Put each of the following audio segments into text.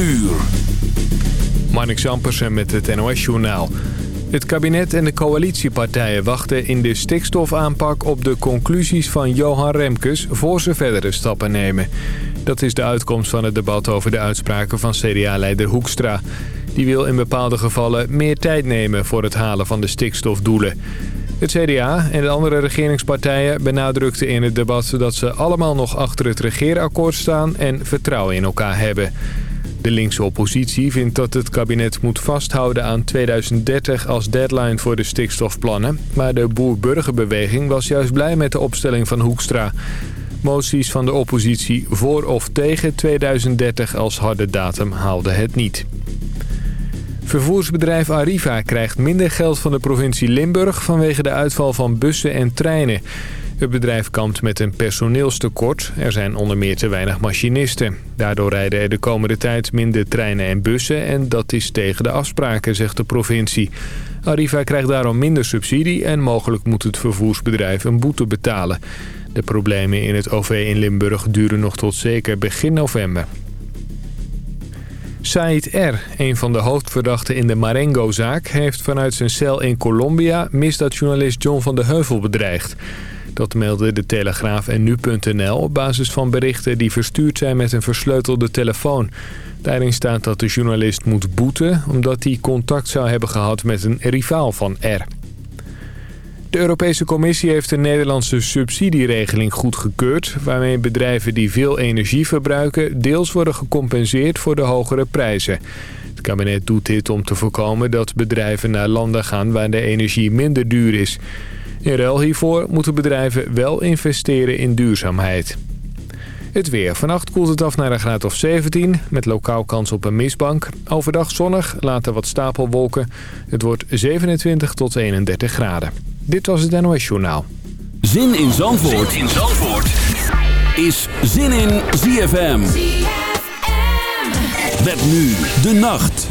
uur. Marnik met het NOS-journaal. Het kabinet en de coalitiepartijen wachten in de stikstofaanpak op de conclusies van Johan Remkes voor ze verdere stappen nemen. Dat is de uitkomst van het debat over de uitspraken van CDA-leider Hoekstra. Die wil in bepaalde gevallen meer tijd nemen voor het halen van de stikstofdoelen. Het CDA en de andere regeringspartijen benadrukten in het debat dat ze allemaal nog achter het regeerakkoord staan en vertrouwen in elkaar hebben. De linkse oppositie vindt dat het kabinet moet vasthouden aan 2030 als deadline voor de stikstofplannen. Maar de boer-burgerbeweging was juist blij met de opstelling van Hoekstra. Moties van de oppositie voor of tegen 2030 als harde datum haalden het niet. Vervoersbedrijf Arriva krijgt minder geld van de provincie Limburg vanwege de uitval van bussen en treinen. Het bedrijf kampt met een personeelstekort. Er zijn onder meer te weinig machinisten. Daardoor rijden er de komende tijd minder treinen en bussen... en dat is tegen de afspraken, zegt de provincie. Arriva krijgt daarom minder subsidie... en mogelijk moet het vervoersbedrijf een boete betalen. De problemen in het OV in Limburg duren nog tot zeker begin november. Said R., een van de hoofdverdachten in de Marengo-zaak... heeft vanuit zijn cel in Colombia misdaadjournalist John van de Heuvel bedreigd. Dat meldde de Telegraaf en Nu.nl op basis van berichten die verstuurd zijn met een versleutelde telefoon. Daarin staat dat de journalist moet boeten omdat hij contact zou hebben gehad met een rivaal van R. De Europese Commissie heeft een Nederlandse subsidieregeling goedgekeurd... waarmee bedrijven die veel energie verbruiken... deels worden gecompenseerd voor de hogere prijzen. Het kabinet doet dit om te voorkomen dat bedrijven naar landen gaan... waar de energie minder duur is. In ruil hiervoor moeten bedrijven wel investeren in duurzaamheid. Het weer. Vannacht koelt het af naar een graad of 17, met lokaal kans op een mistbank. Overdag zonnig, later wat stapelwolken. Het wordt 27 tot 31 graden. Dit was het NOS Journaal. Zin in Zandvoort, zin in Zandvoort. is Zin in ZFM. ZFM. Met nu de nacht.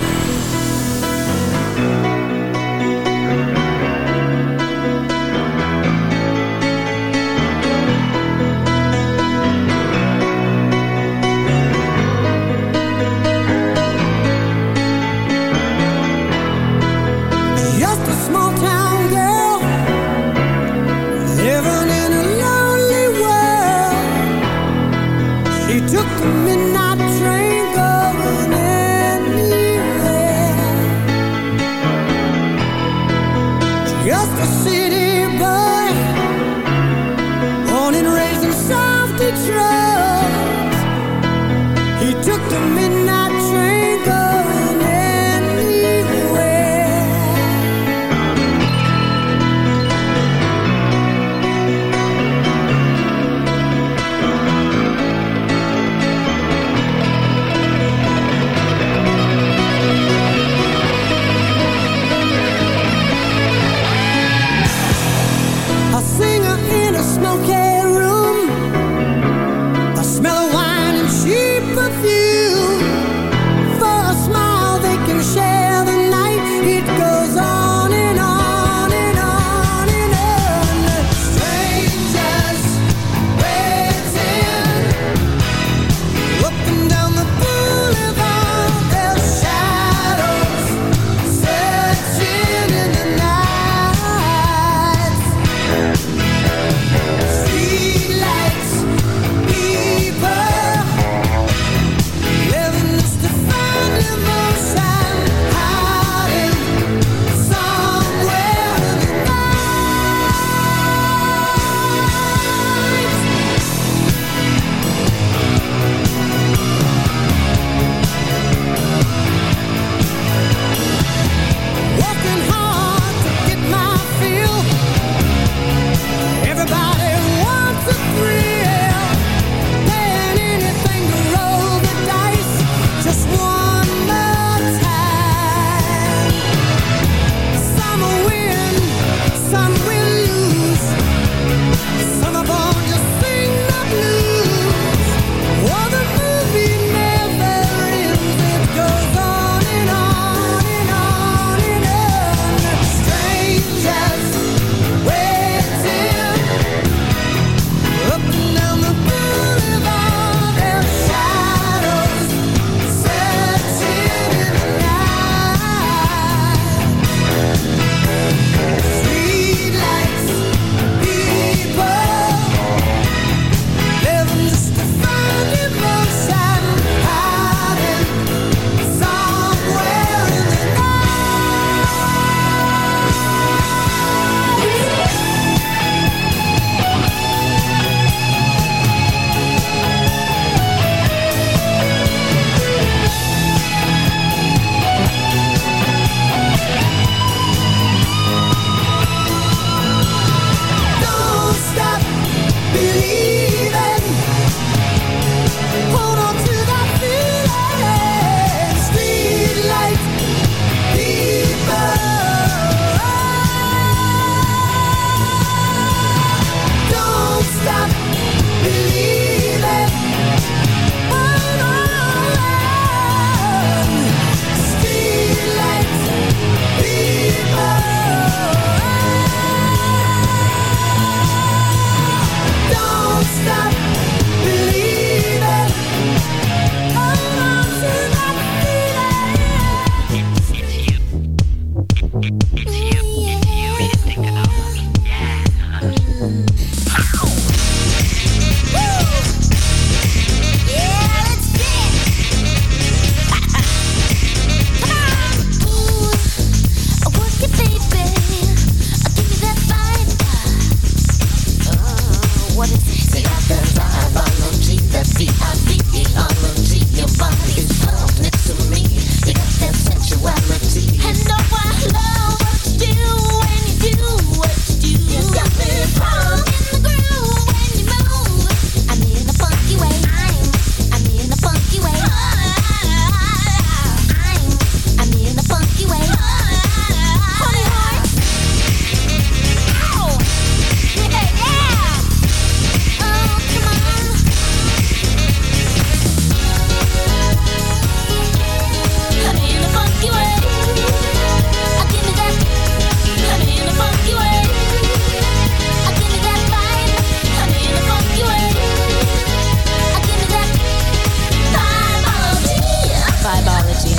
Biology.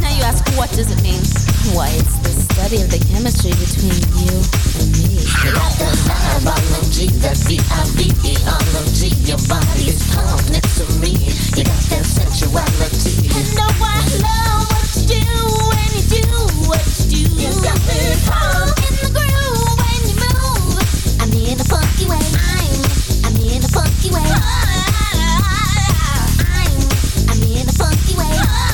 Now you ask, what does it mean? Why, it's the study of the chemistry between you and me. Biology, that V-I-V-E-ology. Your body is calm next to me. You got that sensuality. And know I love what you do when you do what you do. You got me calm. in the groove when you move. I'm in a funky way. I'm, I'm in a funky way. I'm, I'm in a funky way.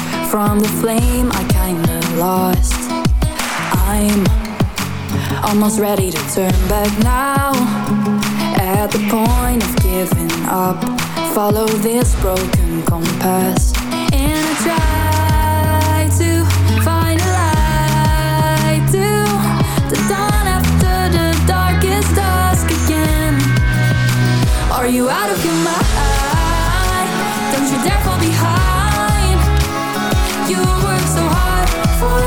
From the flame, I kinda lost. I'm almost ready to turn back now. At the point of giving up, follow this broken compass. You work so hard for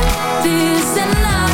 this, and now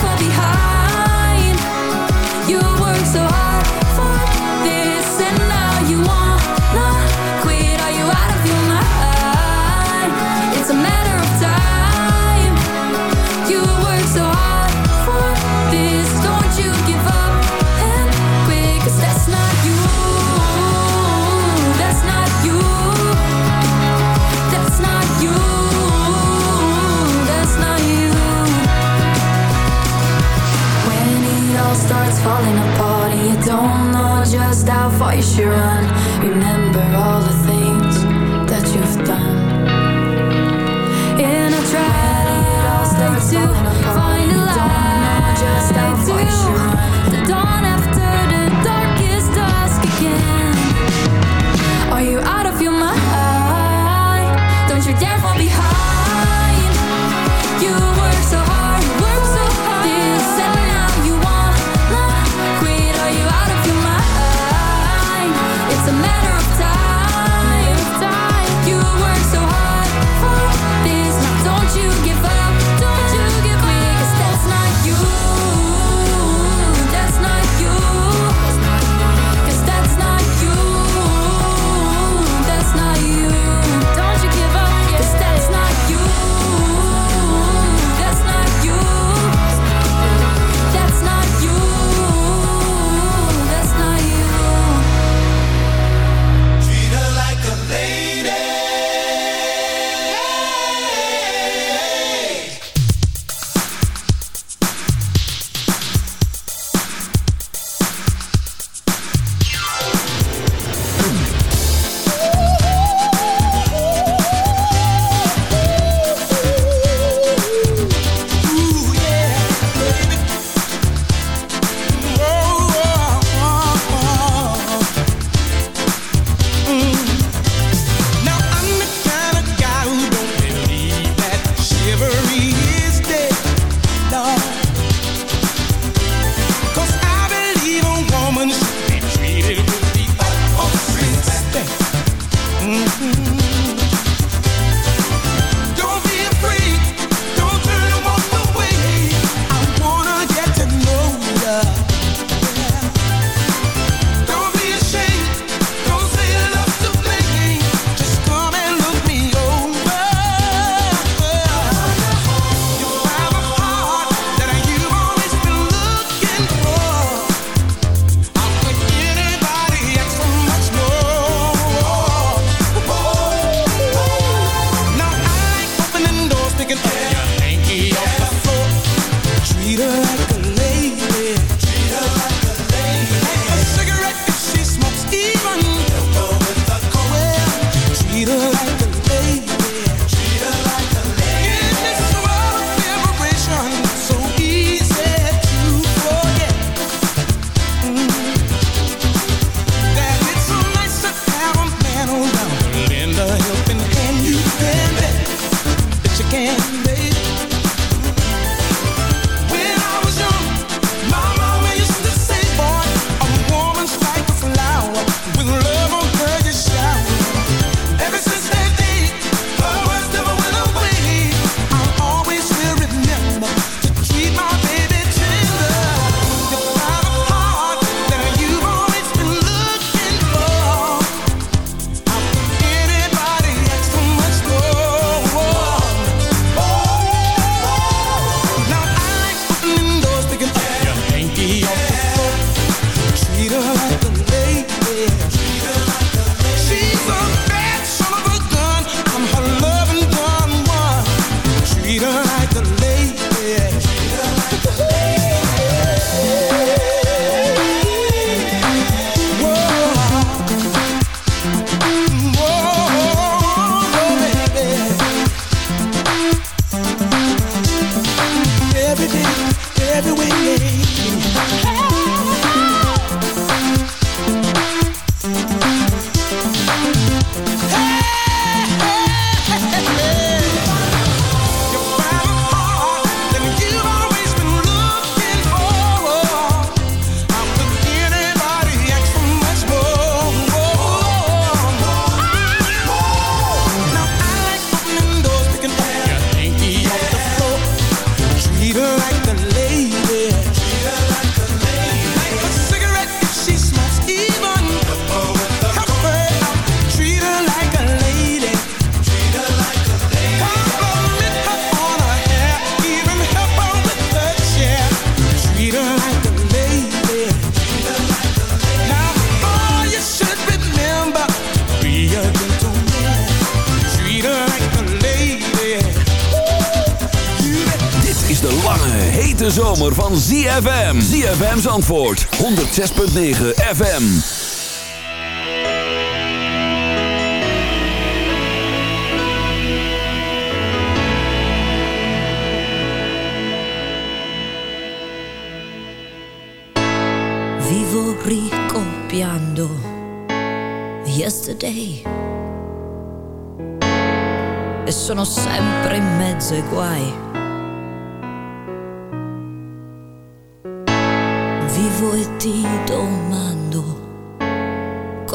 you're on ZFM Zandvoort 106.9 FM. Vivo ricopiando yesterday. E sono sempre in mezzo ai guai.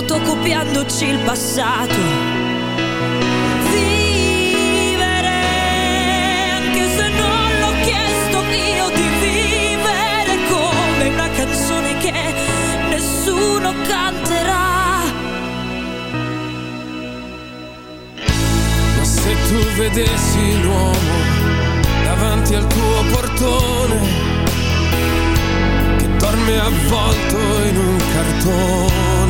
fotocopiandoci il passato. Vivere, anche se non l'ho chiesto io di vivere come una canzone che nessuno canterà. Ma se tu vedessi l'uomo davanti al tuo portone, che dorme avvolto in un cartone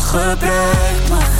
Gebruik me.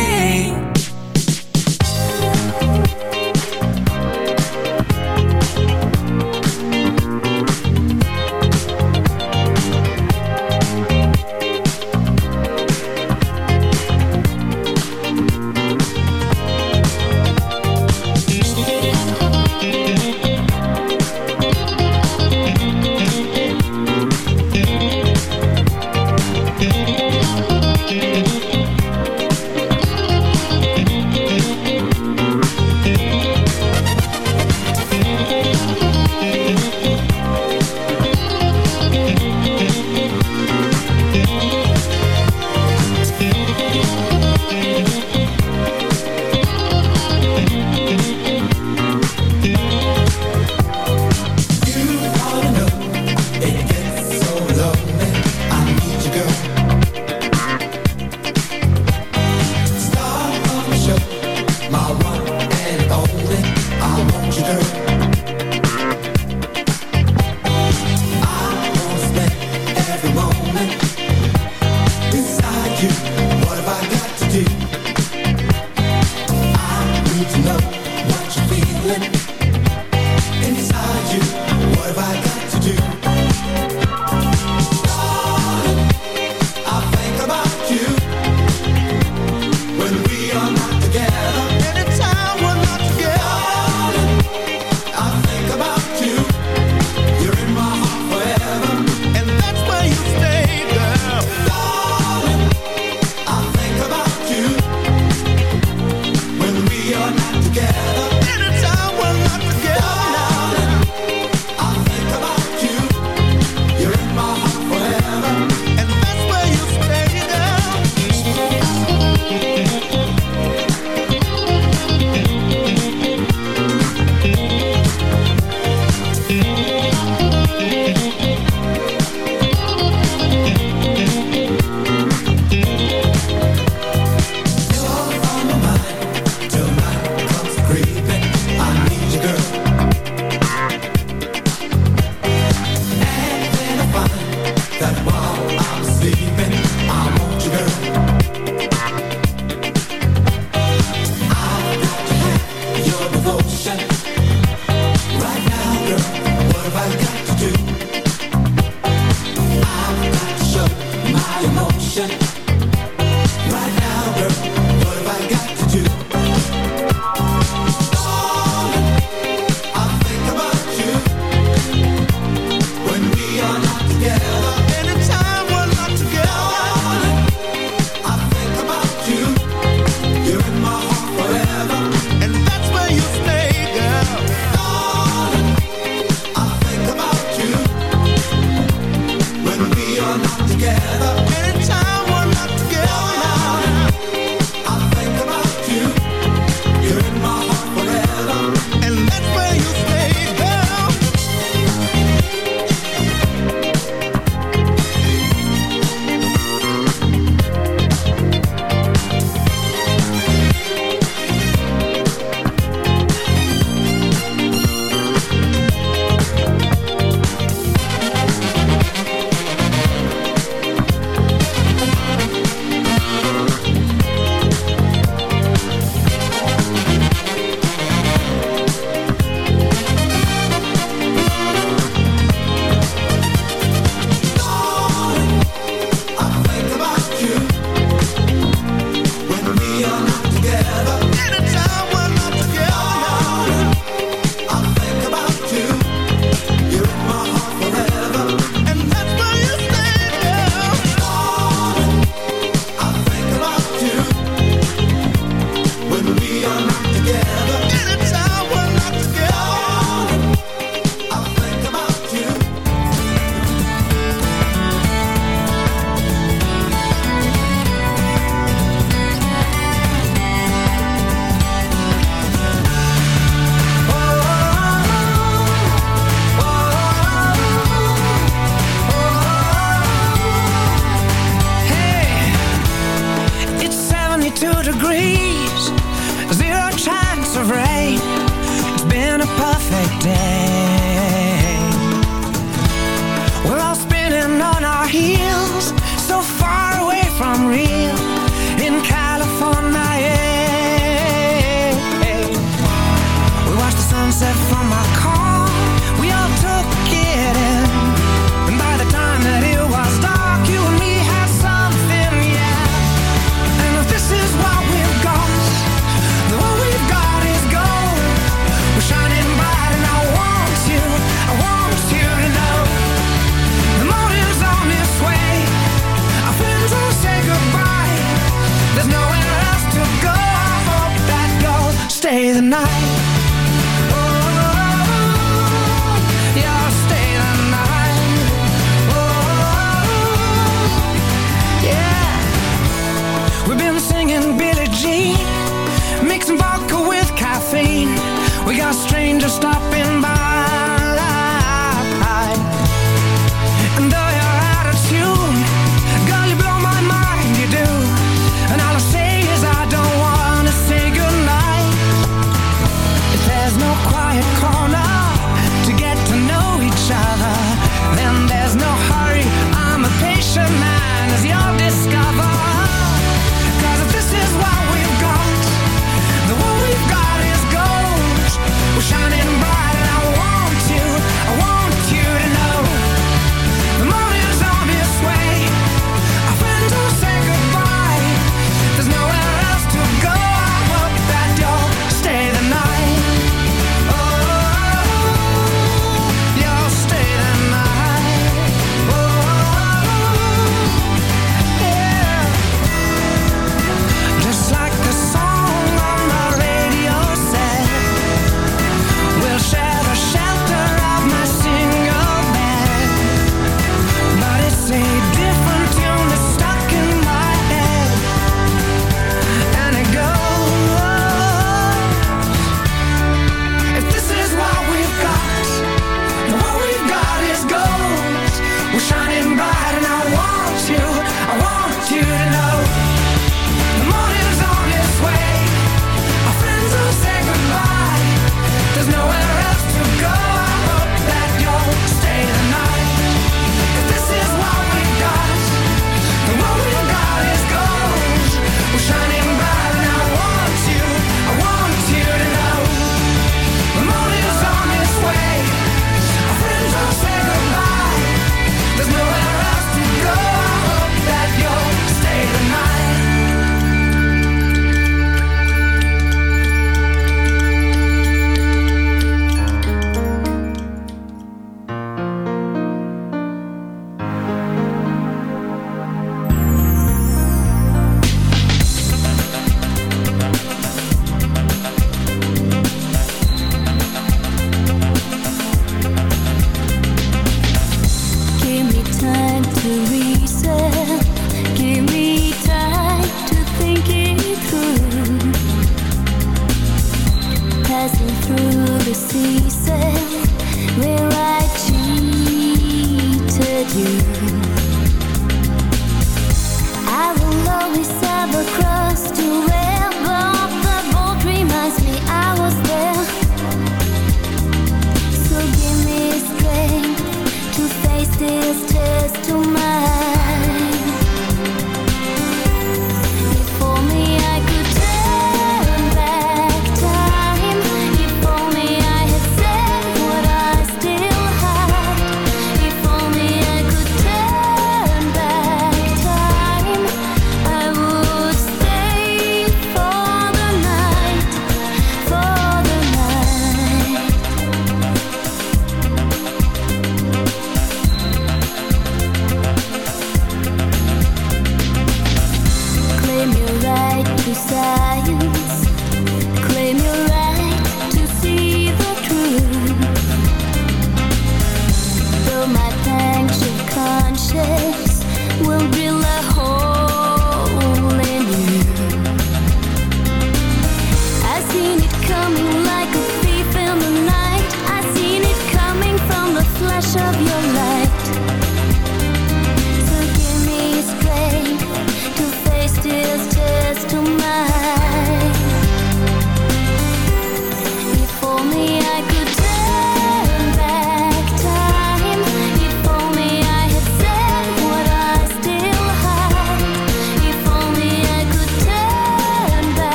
night.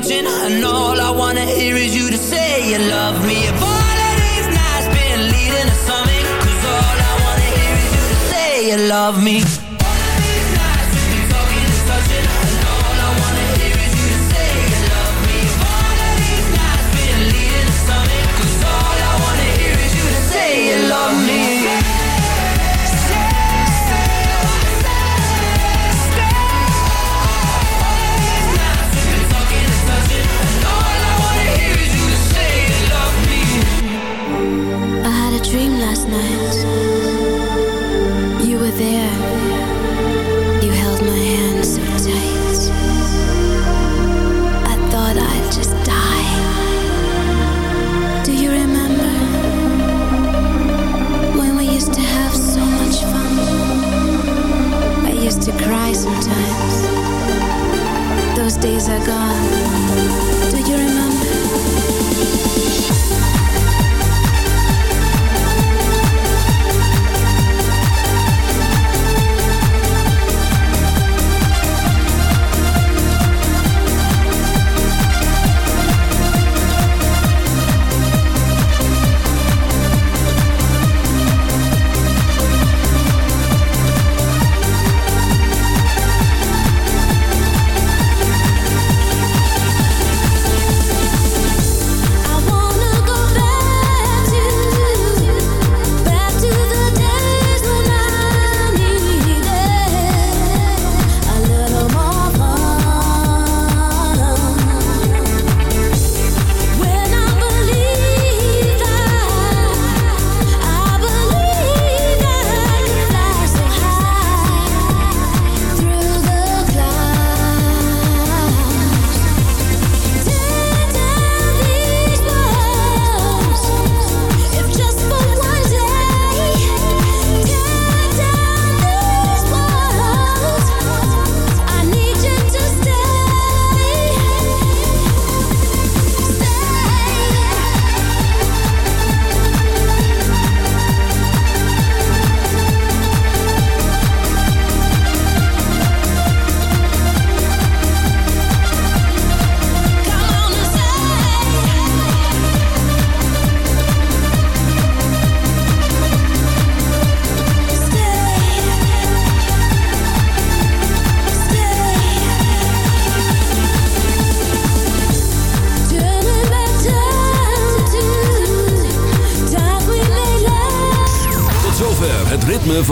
touching